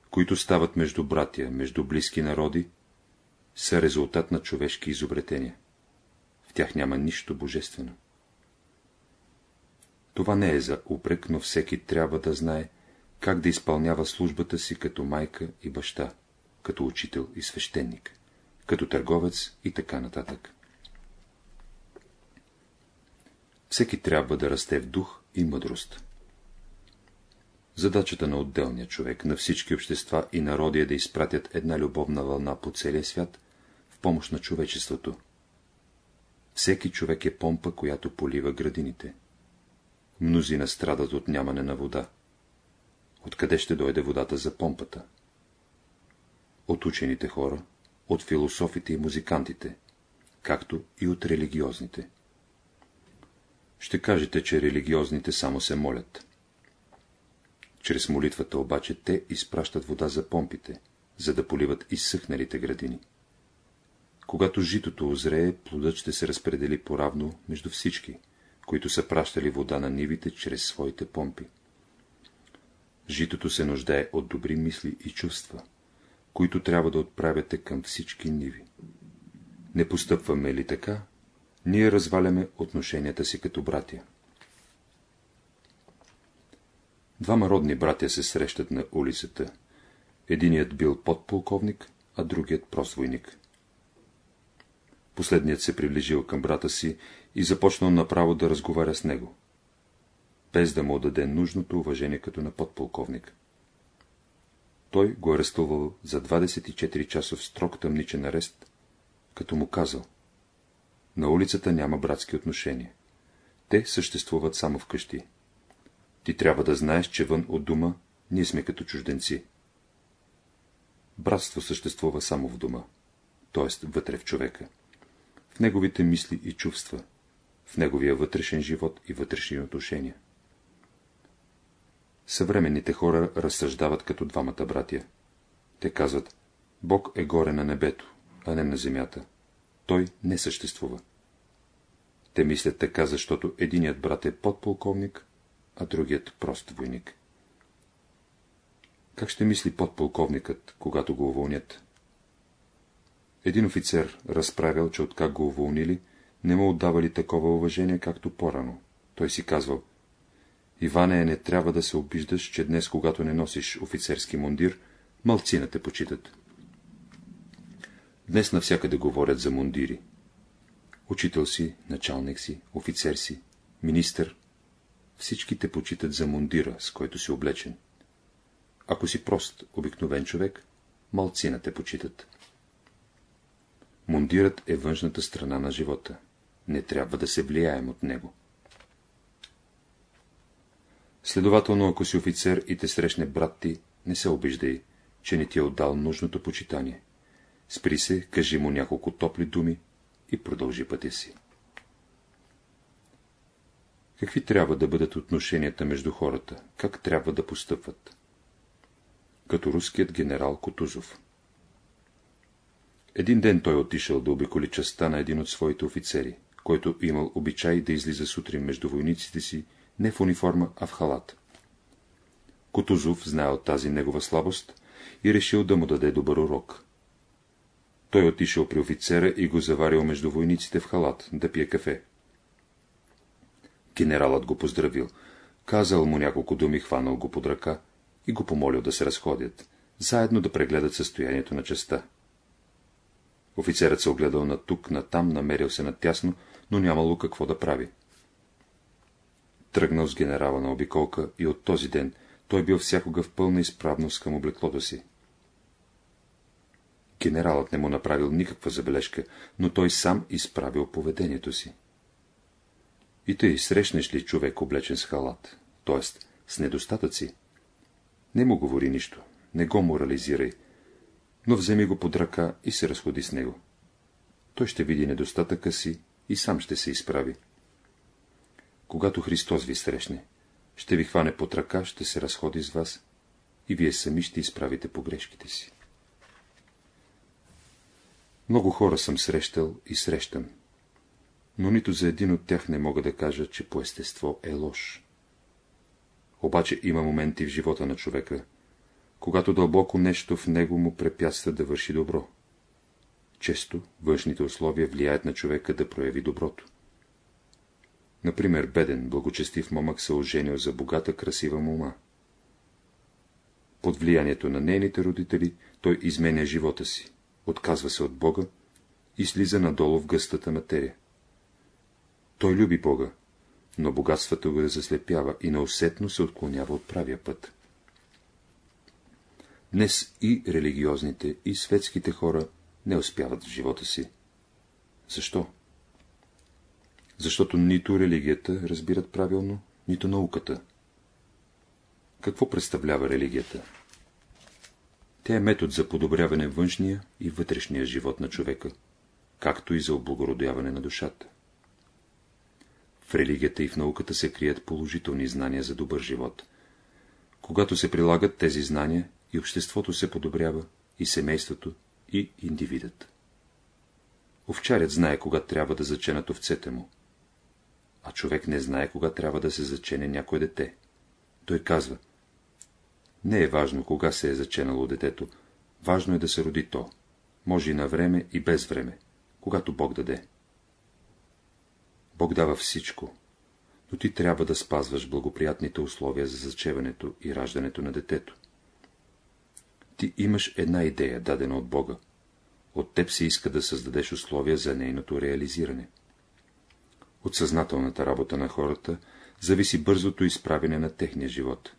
които стават между братя, между близки народи, са резултат на човешки изобретения. В тях няма нищо божествено. Това не е за упрек, но всеки трябва да знае как да изпълнява службата си като майка и баща, като учител и свещеник като търговец и така нататък. Всеки трябва да расте в дух и мъдрост. Задачата на отделния човек, на всички общества и народи е да изпратят една любовна вълна по целия свят в помощ на човечеството. Всеки човек е помпа, която полива градините. Мнозина страдат от нямане на вода. Откъде ще дойде водата за помпата? От учените хора, от философите и музикантите, както и от религиозните. Ще кажете, че религиозните само се молят. Чрез молитвата обаче те изпращат вода за помпите, за да поливат изсъхналите градини. Когато житото озрее, плодът ще се разпредели поравно между всички, които са пращали вода на нивите чрез своите помпи. Житото се нуждае от добри мисли и чувства, които трябва да отправяте към всички ниви. Не постъпваме ли така, ние разваляме отношенията си като братя. Двама родни братя се срещат на улицата. Единият бил подполковник, а другият прост войник. Последният се приближил към брата си и започнал направо да разговаря с него. без да му даде нужното уважение като на подполковник. Той го арестувал за 24 часов строг тъмничен арест, като му казал На улицата няма братски отношения. Те съществуват само вкъщи. Ти трябва да знаеш, че вън от дома ние сме като чужденци. Братство съществува само в дома, т.е. вътре в човека, в неговите мисли и чувства, в неговия вътрешен живот и вътрешни отношения. Съвременните хора разсъждават като двамата братя. Те казват, Бог е горе на небето, а не на земята. Той не съществува. Те мислят така, защото единият брат е подполковник, а другият прост войник. Как ще мисли подполковникът, когато го уволнят? Един офицер разправил, че откак го уволнили, не му отдавали такова уважение, както по-рано. Той си казвал, Иване, не трябва да се обиждаш, че днес, когато не носиш офицерски мундир, мълцина те почитат. Днес навсякъде говорят за мундири. Учител си, началник си, офицер си, министър. Всички те почитат за мундира, с който си облечен. Ако си прост, обикновен човек, малцина те почитат. Мундирът е външната страна на живота. Не трябва да се влияем от него. Следователно, ако си офицер и те срещне брат ти, не се обиждай, че не ти е отдал нужното почитание. Спри се, кажи му няколко топли думи и продължи пътя си. Какви трябва да бъдат отношенията между хората? Как трябва да постъпват? Като руският генерал Котузов. Един ден той отишъл да обиколи частта на един от своите офицери, който имал обичай да излиза сутрин между войниците си не в униформа, а в халат. Котузов знаел тази негова слабост и решил да му даде добър урок. Той отишъл при офицера и го заварил между войниците в халат, да пие кафе. Генералът го поздравил, казал му няколко думи, хванал го под ръка и го помолил да се разходят, заедно да прегледат състоянието на частта. Офицерът се огледал на тук, на там, намерил се натясно, но нямало какво да прави. Тръгнал с генерала на обиколка и от този ден той бил всякога в пълна изправност към облеклото си. Генералът не му направил никаква забележка, но той сам изправил поведението си. И тъй срещнеш ли човек облечен с халат, т.е. с недостатъци? Не му говори нищо, не го морализирай, но вземи го под ръка и се разходи с него. Той ще види недостатъка си и сам ще се изправи когато Христос ви срещне. Ще ви хване под ръка, ще се разходи с вас и вие сами ще изправите погрешките си. Много хора съм срещал и срещам, но нито за един от тях не мога да кажа, че по естество е лош. Обаче има моменти в живота на човека, когато дълбоко нещо в него му препятства да върши добро. Често външните условия влияят на човека да прояви доброто. Например, беден, благочестив момък се оженил за богата, красива мома. Под влиянието на нейните родители той изменя живота си, отказва се от Бога и слиза надолу в гъстата материя. Той люби Бога, но богатството го заслепява и неусетно се отклонява от правия път. Днес и религиозните, и светските хора не успяват в живота си. Защо? Защото нито религията разбират правилно, нито науката. Какво представлява религията? Тя е метод за подобряване външния и вътрешния живот на човека, както и за облагородяване на душата. В религията и в науката се крият положителни знания за добър живот. Когато се прилагат тези знания, и обществото се подобрява, и семейството, и индивидът. Овчарят знае, кога трябва да заченат овцете му а човек не знае кога трябва да се зачене някое дете. Той казва, не е важно кога се е заченало детето, важно е да се роди то, може и на време и без време, когато Бог даде. Бог дава всичко, но ти трябва да спазваш благоприятните условия за зачеването и раждането на детето. Ти имаш една идея, дадена от Бога. От теб се иска да създадеш условия за нейното реализиране. От съзнателната работа на хората зависи бързото изправене на техния живот.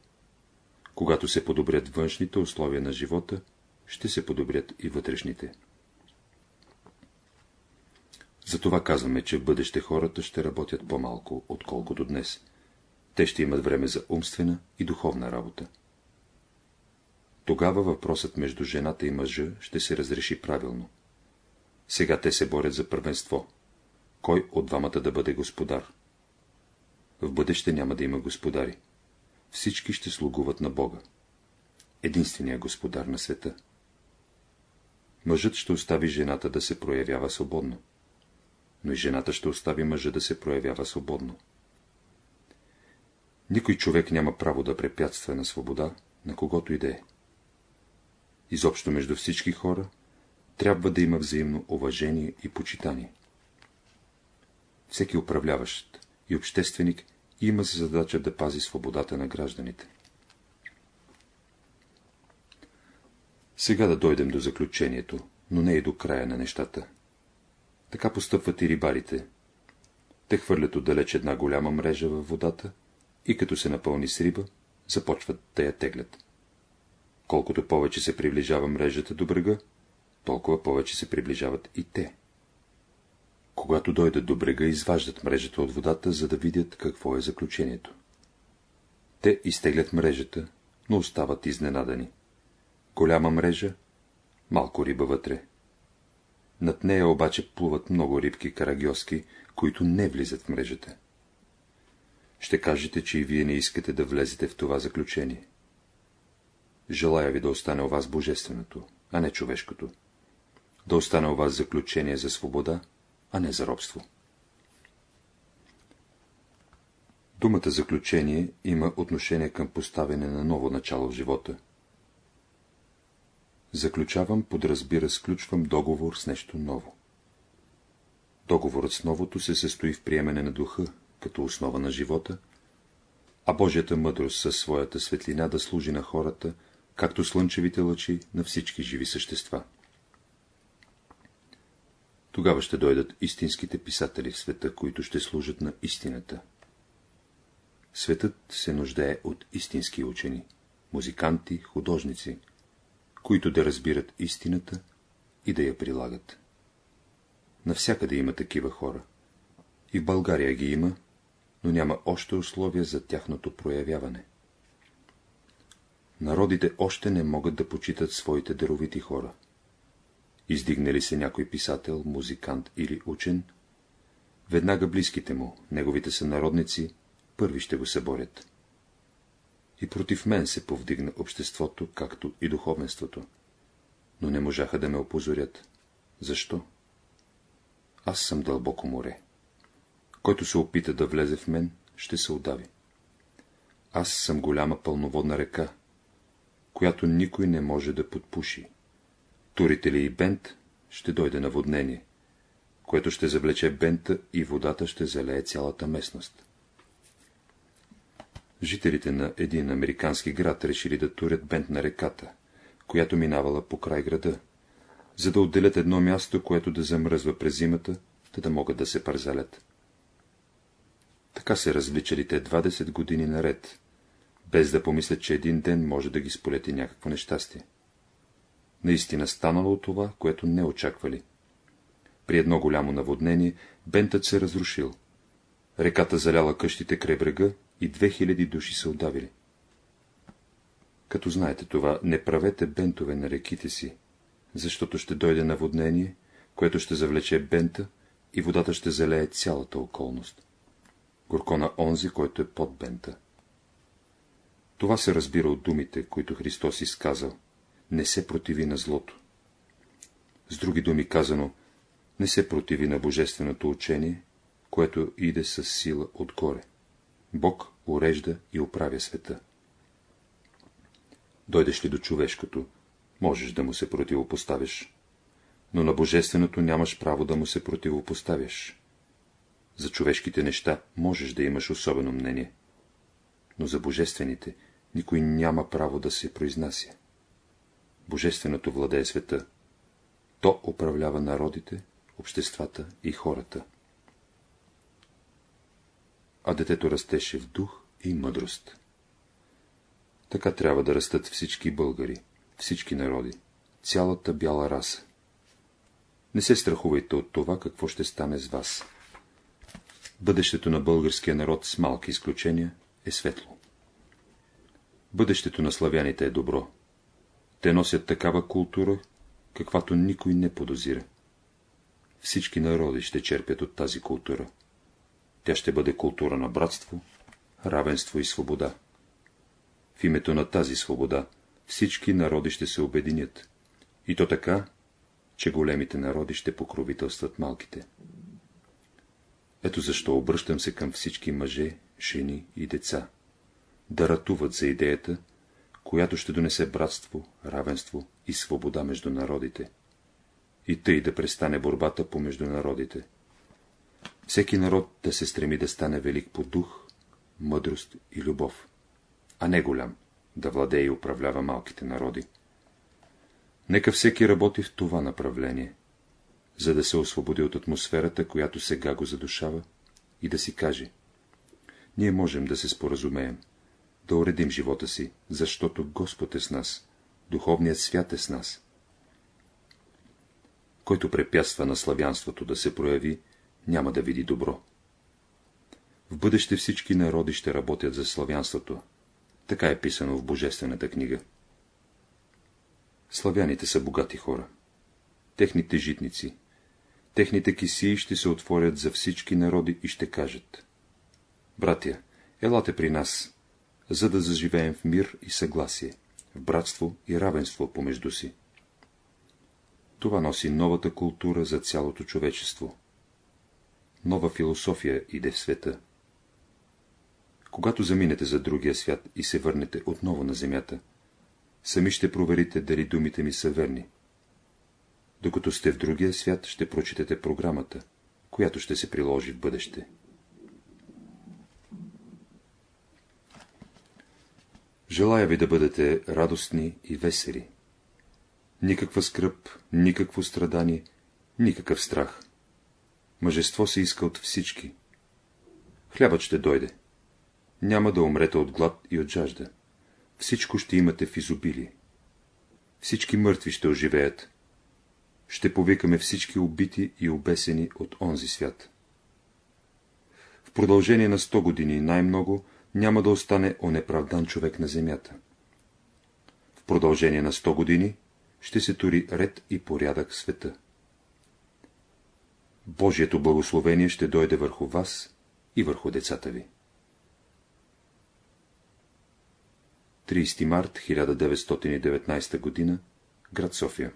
Когато се подобрят външните условия на живота, ще се подобрят и вътрешните. Затова казваме, че в бъдеще хората ще работят по-малко, отколкото днес. Те ще имат време за умствена и духовна работа. Тогава въпросът между жената и мъжа ще се разреши правилно. Сега те се борят за първенство. Кой от двамата да бъде господар? В бъдеще няма да има господари. Всички ще слугуват на Бога. Единствения господар на света. Мъжът ще остави жената да се проявява свободно, но и жената ще остави мъжа да се проявява свободно. Никой човек няма право да препятства на свобода, на когото и да е. Изобщо между всички хора трябва да има взаимно уважение и почитание. Всеки управляващ и общественик има за задача да пази свободата на гражданите. Сега да дойдем до заключението, но не и до края на нещата. Така постъпват и рибарите. Те хвърлят отдалеч една голяма мрежа във водата и като се напълни с риба, започват да я теглят. Колкото повече се приближава мрежата до брега, толкова повече се приближават и те. Когато дойдат до брега, изваждат мрежата от водата, за да видят какво е заключението. Те изтеглят мрежата, но остават изненадани. Голяма мрежа, малко риба вътре. Над нея обаче плуват много рибки карагьоски, които не влизат в мрежата. Ще кажете, че и вие не искате да влезете в това заключение. Желая ви да остане у вас божественото, а не човешкото. Да остане у вас заключение за свобода, а не за робство. Думата заключение има отношение към поставяне на ново начало в живота. Заключавам, подразбира, сключвам договор с нещо ново. Договорът с новото се състои в приемане на духа, като основа на живота, а Божията мъдрост със своята светлина да служи на хората, както слънчевите лъчи на всички живи същества. Тогава ще дойдат истинските писатели в света, които ще служат на истината. Светът се нуждае от истински учени, музиканти, художници, които да разбират истината и да я прилагат. Навсякъде има такива хора. И в България ги има, но няма още условия за тяхното проявяване. Народите още не могат да почитат своите даровити хора. Издигне ли се някой писател, музикант или учен, веднага близките му, неговите сънародници, първи ще го съборят. И против мен се повдигна обществото, както и духовенството. Но не можаха да ме опозорят. Защо? Аз съм дълбоко море. Който се опита да влезе в мен, ще се удави. Аз съм голяма пълноводна река, която никой не може да подпуши. Турите ли и бент, ще дойде наводнение, което ще завлече бента и водата ще залее цялата местност. Жителите на един американски град решили да турят бент на реката, която минавала по край града, за да отделят едно място, което да замръзва през зимата, да да могат да се парзалят. Така се развличали те 20 години наред, без да помислят, че един ден може да ги сполети някакво нещастие. Наистина станало това, което не очаквали. При едно голямо наводнение бентът се разрушил. Реката заляла къщите край брега и 2000 души се отдавили. Като знаете това, не правете бентове на реките си, защото ще дойде наводнение, което ще завлече бента и водата ще залее цялата околност. Горко на онзи, който е под бента. Това се разбира от думите, които Христос изказал. Не се противи на злото. С други думи казано, не се противи на божественото учение, което иде с сила отгоре. Бог урежда и оправя света. Дойдеш ли до човешкото, можеш да му се противопоставиш, но на божественото нямаш право да му се противопоставяш. За човешките неща можеш да имаш особено мнение, но за божествените никой няма право да се произнася. Божественото владее света. То управлява народите, обществата и хората. а детето растеше в дух и мъдрост. Така трябва да растат всички българи, всички народи, цялата бяла раса. Не се страхувайте от това, какво ще стане с вас. Бъдещето на българския народ с малки изключения е светло. Бъдещето на славяните е добро. Те носят такава култура, каквато никой не подозира. Всички народи ще черпят от тази култура. Тя ще бъде култура на братство, равенство и свобода. В името на тази свобода всички народи ще се обединят. И то така, че големите народи ще покровителстват малките. Ето защо обръщам се към всички мъже, жени и деца, да ратуват за идеята, която ще донесе братство, равенство и свобода между народите. И тъй да престане борбата помежду народите. Всеки народ да се стреми да стане велик по дух, мъдрост и любов, а не голям, да владее и управлява малките народи. Нека всеки работи в това направление, за да се освободи от атмосферата, която сега го задушава, и да си каже. Ние можем да се споразумеем, да уредим живота си, защото Господ е с нас, духовният свят е с нас. Който препятства на славянството да се прояви, няма да види добро. В бъдеще всички народи ще работят за славянството. Така е писано в Божествената книга. Славяните са богати хора. Техните житници, техните кисии ще се отворят за всички народи и ще кажат. Братя, елате при нас, за да заживеем в мир и съгласие, в братство и равенство помежду си. Това носи новата култура за цялото човечество. Нова философия иде в света. Когато заминете за другия свят и се върнете отново на земята, сами ще проверите дали думите ми са верни. Докато сте в другия свят, ще прочитате програмата, която ще се приложи в бъдеще. Желая ви да бъдете радостни и весели. Никаква скръп, никакво страдание, никакъв страх. Мъжество се иска от всички. Хлябът ще дойде. Няма да умрете от глад и от жажда. Всичко ще имате в изобилие. Всички мъртви ще оживеят. Ще повикаме всички убити и обесени от онзи свят. В продължение на сто години най-много няма да остане онеправдан човек на земята. В продължение на 100 години ще се тури ред и порядък в света. Божието благословение ще дойде върху вас и върху децата ви. 30 март 1919 г. Град София